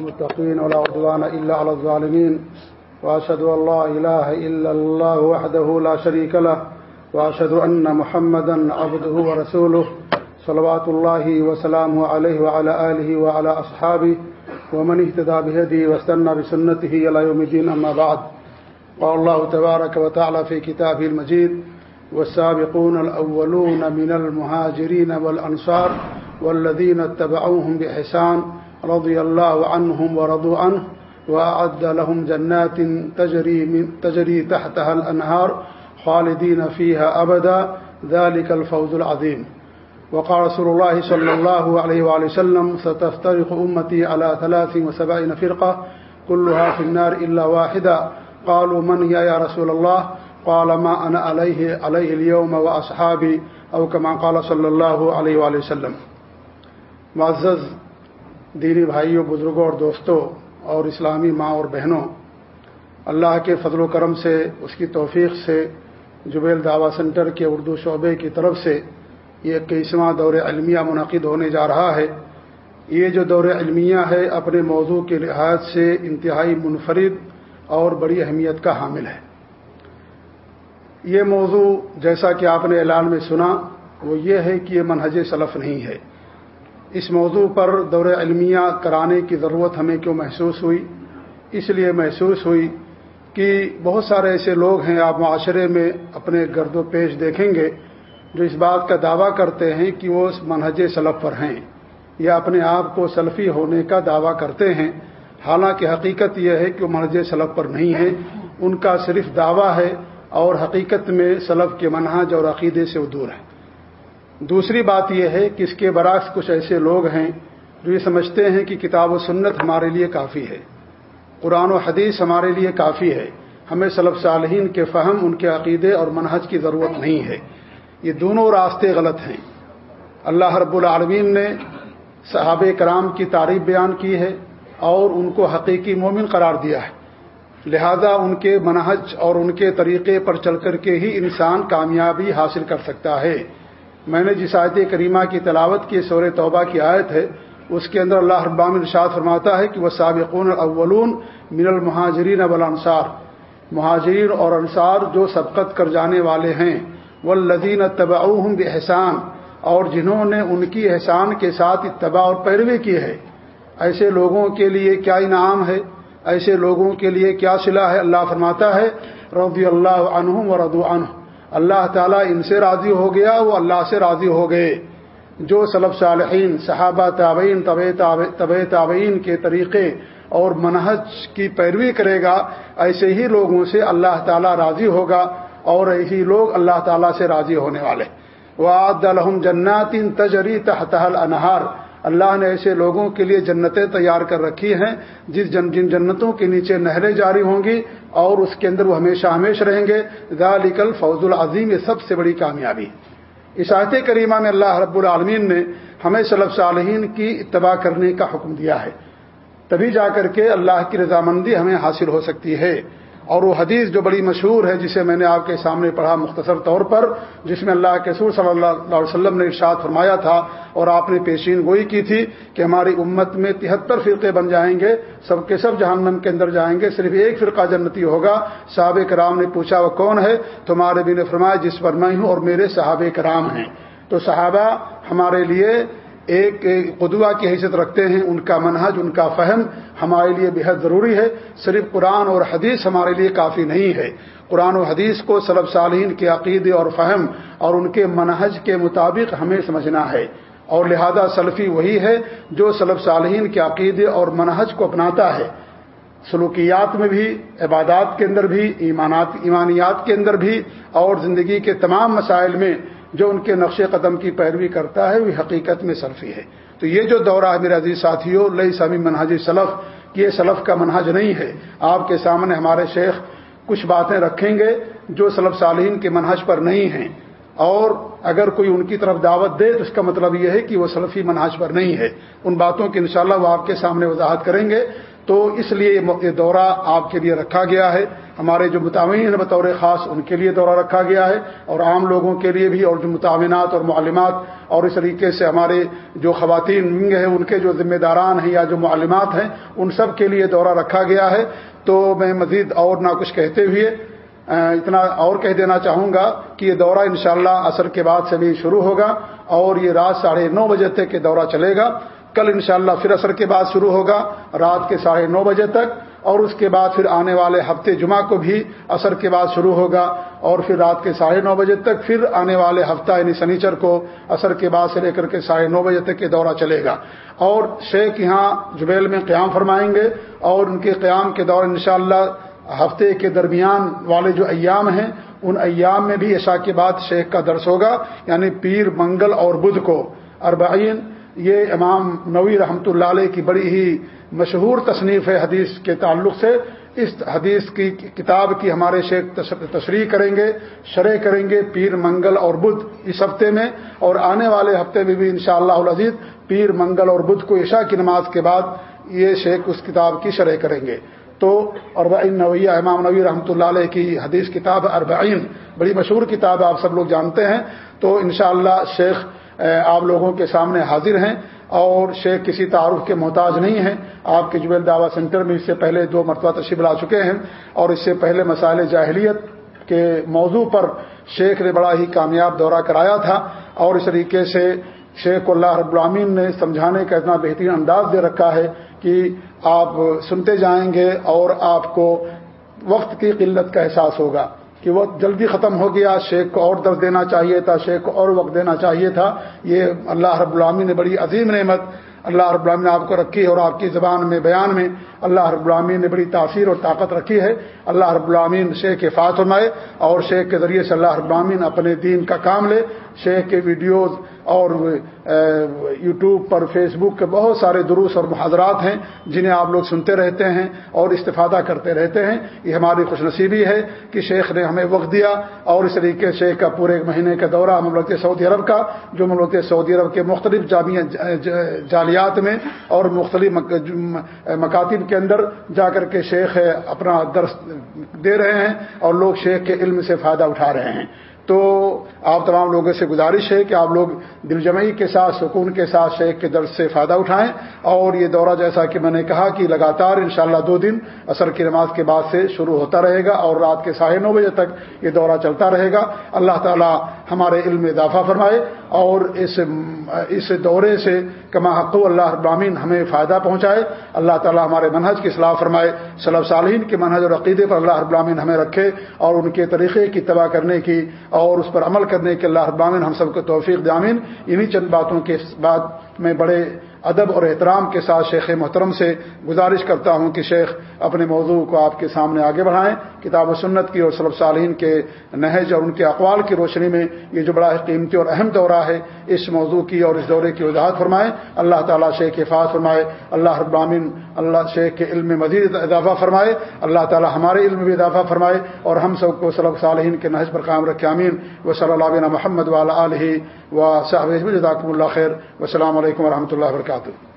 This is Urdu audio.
المتقين ولا عدوان إلا على الظالمين وأشهد أن لا إله إلا الله وحده لا شريك له وأشهد أن محمدا عبده ورسوله صلوات الله وسلامه عليه وعلى آله وعلى أصحابه ومن اهتدى بهديه واستنى بسنته إلى يوم الدين أما بعد قال الله تبارك وتعالى في كتابه المجيد والسابقون الأولون من المهاجرين والأنصار والذين اتبعوهم بحسان رضي الله عنهم ورضوا عنه وأعد لهم جنات تجري, من تجري تحتها الأنهار خالدين فيها أبدا ذلك الفوز العظيم وقال رسول الله صلى الله عليه وآله وسلم ستفترق أمتي على ثلاث وسبعين فرقة كلها في النار إلا واحدة قالوا من هي يا رسول الله قال ما أنا عليه, عليه اليوم وأصحابي أو كما قال صلى الله عليه وآله وسلم۔ معزز دینی بھائیوں، بزرگوں اور دوستوں اور اسلامی ماں اور بہنوں، اللہ کے فضل و کرم سے، اس کی توفیق سے، جبیل دعوی سینٹر کے اردو شعبے کی طرف سے یہ اکیسواں دور علمیہ منعقد ہونے جا رہا ہے۔ یہ جو دور علمیہ ہے، اپنے موضوع کے لحاظ سے انتہائی منفرد اور بڑی اہمیت کا حامل ہے۔ یہ موضوع جیسا کہ آپ نے اعلان میں سنا، وہ یہ ہے کہ یہ منہج سلف نہیں ہے۔ اس موضوع پر دور علمیہ کرانے کی ضرورت ہمیں کیوں محسوس ہوئی؟ اس لیے محسوس ہوئی کہ بہت سارے ایسے لوگ ہیں آپ معاشرے میں اپنے گرد و پیش دیکھیں گے، جو اس بات کا دعویٰ کرتے ہیں کہ وہ منہج سلف پر ہیں یا اپنے آپ کو سلفی ہونے کا دعویٰ کرتے ہیں۔ حالانکہ حقیقت یہ ہے کہ وہ منہج سلف پر نہیں ہے ان کا صرف دعویٰ ہے اور حقیقت میں سلف کے منہج اور عقیدے سے وہ دور ہے دوسری بات یہ ہے کہ اس کے برعکس کچھ ایسے لوگ ہیں جو یہ سمجھتے ہیں کہ کتاب و سنت ہمارے لیے کافی ہے۔ قرآن و حدیث ہمارے لیے کافی ہے۔ ہمیں صلب صالحین کے فہم، ان کے عقیدے اور منہج کی ضرورت نہیں ہے۔ یہ دونوں راستے غلط ہیں۔ اللہ رب العالمین نے صحابہ کرام کی تعریف بیان کی ہے اور ان کو حقیقی مومن قرار دیا ہے۔ لہذا ان کے منہج اور ان کے طریقے پر چل کر کے ہی انسان کامیابی حاصل کر سکتا ہے۔ میں نے جس آیت کریمہ کی تلاوت کی سور توبہ کی آیت ہے، اس کے اندر اللہ ابام ارشاد فرماتا ہے کہ وہ سابقون اولون من المہاجرین اب انصار مہاجرین اور انصار جو سبقت کر جانے والے ہیں۔ وہ لدین طبعم بحسان اور جنہوں نے ان کی احسان کے ساتھ اتباع اور پیروی کی ہے۔ ایسے لوگوں کے لیے کیا انعام ہے؟ ایسے لوگوں کے لیے کیا صلاح ہے؟ اللہ فرماطا ہے، رضی اللہ عنہم و ردو عنہ اللہ تعالیٰ ان سے راضی ہو گیا، وہ اللہ سے راضی ہو گئے۔ جو صلب صالحین، صحابہ تابعین طب تابعین کے طریقے اور منہج کی پیروی کرے گا، ایسے ہی لوگوں سے اللہ تعالیٰ راضی ہوگا اور ایسی لوگ اللہ تعالیٰ سے راضی ہونے والے۔ وعد الحم جنات تجری تحتحل انہار اللہ نے ایسے لوگوں کے لیے جنتیں تیار کر رکھی ہیں جس جن جن جنتوں کے نیچے نہریں جاری ہوں گی اور اس کے اندر وہ ہمیشہ ہمیش رہیں گے۔ ذالکل فوز العظیم، یہ سب سے بڑی کامیابی۔ عیسائط کریمہ میں اللہ رب العالمین نے ہمیں صلب صالحین کی اتباع کرنے کا حکم دیا ہے۔ تبھی جا کر کے اللہ کی رضامندی ہمیں حاصل ہو سکتی ہے۔ اور وہ حدیث جو بڑی مشہور ہے جسے میں نے آپ کے سامنے پڑھا مختصر طور پر، جس میں اللہ کے سور صلی اللہ علیہ وسلم نے ارشاد فرمایا تھا اور آپ نے پیشین گوئی کی تھی کہ ہماری امت میں تہتر فرقے بن جائیں گے، سب کے سب جہنم کے اندر جائیں گے، صرف ایک فرقہ جنتی ہوگا صحاب کرام نے پوچھا وہ کون ہے؟ تمہارے بھی نے فرمایا جس پر میں ہوں اور میرے صحاب کرام ہیں۔ تو صحابہ ہمارے لیے ایک قدوہ کی حیثیت رکھتے ہیں، ان کا منہج، ان کا فہم ہمارے لیے بہت ضروری ہے۔ صرف قرآن اور حدیث ہمارے لیے کافی نہیں ہے۔ قرآن و حدیث کو سلب صالحین کے عقیدے اور فہم اور ان کے منہج کے مطابق ہمیں سمجھنا ہے۔ اور لہذا سلفی وہی ہے جو سلب صالحین کے عقیدے اور منہج کو اپناتا ہے۔ سلوکیات میں بھی، عبادات کے اندر بھی، ایمانات، ایمانیات کے اندر بھی اور زندگی کے تمام مسائل میں جو ان کے نقش قدم کی پیروی کرتا ہے، وہ حقیقت میں سلفی ہے۔ تو یہ جو دورہ ہے میرے عزیز ساتھیوں، لئی سمی منہج سلف، یہ سلف کا منہج نہیں ہے۔ آپ کے سامنے ہمارے شیخ کچھ باتیں رکھیں گے جو سلف صالحین کے منہج پر نہیں ہیں۔ اور اگر کوئی ان کی طرف دعوت دے، تو اس کا مطلب یہ ہے کہ وہ سلفی منہج پر نہیں ہے۔ ان باتوں کی انشاءاللہ وہ آپ کے سامنے وضاحت کریں گے۔ تو اس لیے یہ دورہ آپ کے لیے رکھا گیا ہے۔ ہمارے جو متعین ہیں، بطور خاص ان کے لیے دورہ رکھا گیا ہے اور عام لوگوں کے لیے بھی اور جو متعینات اور معلومات اور اس طریقے سے ہمارے جو خواتین ونگ ہیں، ان کے جو ذمہ داران ہیں یا جو معلومات ہیں، ان سب کے لیے دورہ رکھا گیا ہے۔ تو میں مزید اور نہ کچھ کہتے ہوئے اتنا اور کہہ دینا چاہوں گا کہ یہ دورہ انشاءاللہ شاء اثر کے بعد سے بھی شروع ہوگا اور یہ رات ساڑھے نو بجے تک یہ دورہ چلے گا۔ کل انشاءاللہ پھر اثر کے بعد شروع ہوگا، رات کے ساڑھے نو بجے تک، اور اس کے بعد پھر آنے والے ہفتے جمعہ کو بھی اثر کے بعد شروع ہوگا، اور پھر رات کے ساڑھے نو بجے تک پھر آنے والے ہفتہ یعنی سنیچر کو اثر کے بعد سے لے کر کے ساڑھے نو بجے تک یہ دورہ چلے گا۔ اور شیخ یہاں جبیل میں قیام فرمائیں گے، اور ان کے قیام کے دور انشاءاللہ ہفتے کے درمیان والے جو ایام ہیں، ان ایام میں بھی عشاء کے بعد شیخ کا درس ہوگا یعنی پیر منگل اور بدھ کو، اربعین یہ امام نوی رحمۃ اللہ علیہ کی بڑی ہی مشہور تصنیف ہے حدیث کے تعلق سے۔ اس حدیث کی کتاب کی ہمارے شیخ تشریح کریں گے، شرح کریں گے پیر منگل اور بدھ اس ہفتے میں۔ اور آنے والے ہفتے میں بھی انشاءاللہ شاء اللہ پیر منگل اور بدھ کو عشاء کی نماز کے بعد یہ شیخ اس کتاب کی شرح کریں گے۔ تو اربعین نویہ امام نوی رحمۃ اللہ علیہ کی حدیث کتاب اربعین، بڑی مشہور کتاب آپ سب لوگ جانتے ہیں۔ تو انشاءاللہ شیخ آپ لوگوں کے سامنے حاضر ہیں اور شیخ کسی تعارف کے محتاج نہیں ہیں۔ آپ کے جبیل دعوی سینٹر میں اس سے پہلے دو مرتبہ تشریف لا چکے ہیں اور اس سے پہلے مسائل جاہلیت کے موضوع پر شیخ نے بڑا ہی کامیاب دورہ کرایا تھا اور اس طریقے سے شیخ اللہ رب العامین نے سمجھانے کا اتنا بہترین انداز دے رکھا ہے کہ آپ سنتے جائیں گے اور آپ کو وقت کی قلت کا احساس ہوگا۔ کہ وہ جلدی ختم ہو گیا، شیخ کو اور درد دینا چاہیے تھا، شیخ کو اور وقت دینا چاہیے تھا۔ یہ اللہ رب العامی نے بڑی عظیم نعمت اللہ رب العامی نے آپ کو رکھی ہے اور آپ کی زبان میں بیان میں اللہ رب العامین نے بڑی تاثیر اور طاقت رکھی ہے اللہ رب العامین شیخ فات فرمائے اور شیخ کے ذریعے سے اللہ رب العامین اپنے دین کا کام لے شیخ کے ویڈیوز اور یوٹیوب پر فیس بک کے بہت سارے دروس اور محاذرات ہیں جنہیں آپ لوگ سنتے رہتے ہیں اور استفادہ کرتے رہتے ہیں یہ ہماری خوش نصیبی ہے کہ شیخ نے ہمیں وقت دیا اور اس طریقے شیخ کا پورے ایک مہینے کا دورہ مملکت سعودی عرب کا جو مملکت سعودی عرب کے مختلف جامع جالیات میں اور مختلف مکاتب کے اندر جا کر کے شیخ اپنا درس دے رہے ہیں اور لوگ شیخ کے علم سے فائدہ اٹھا رہے ہیں۔ تو آپ تمام لوگوں سے گزارش ہے کہ آپ لوگ دل جمعی کے ساتھ، سکون کے ساتھ شیخ کے درد سے فائدہ اٹھائیں۔ اور یہ دورہ جیسا کہ میں نے کہا کہ لگاتار انشاءاللہ دو دن اثر کی نماز کے بعد سے شروع ہوتا رہے گا اور رات کے ساڑھے نو بجے تک یہ دورہ چلتا رہے گا۔ اللہ تعالی ہمارے علم میں اضافہ فرمائے اور اس اس دورے سے کما حق اللہ ابامین ہمیں فائدہ پہنچائے۔ اللہ تعالی ہمارے منہج کی اصلاح فرمائے۔ صلی صالحین کے منہج اور عقیدے پر اللہ ابامین ہمیں رکھے اور ان کے طریقے کی تباہ کرنے کی اور اس پر عمل کرنے کے اللہ ابامین ہم سب کو توفیق دامین انہی چند باتوں کے بعد میں بڑے ادب اور احترام کے ساتھ شیخ محترم سے گزارش کرتا ہوں کہ شیخ اپنے موضوع کو آپ کے سامنے آگے بڑھائیں۔ کتاب و سنت کی اور صلب صالحین کے نہج اور ان کے اقوال کی روشنی میں یہ جو بڑا قیمتی اور اہم دورہ ہے، اس موضوع کی اور اس دورے کی وضاحت فرمائیں اللہ تعالیٰ شیخ حفاظ فرمائے، اللہ ابرامین اللہ شیخ کے علم میں مزید اضافہ فرمائے، اللہ تعالیٰ ہمارے علم میں اضافہ فرمائے اور ہم سب کو صلب صالحین کے نہج پر قائم رکھے امین و صلی اللہ محمد والا علیہ و صاحب جزاکم اللہ خیر۔ السلام علیکم و اللہ وبرکاتہ۔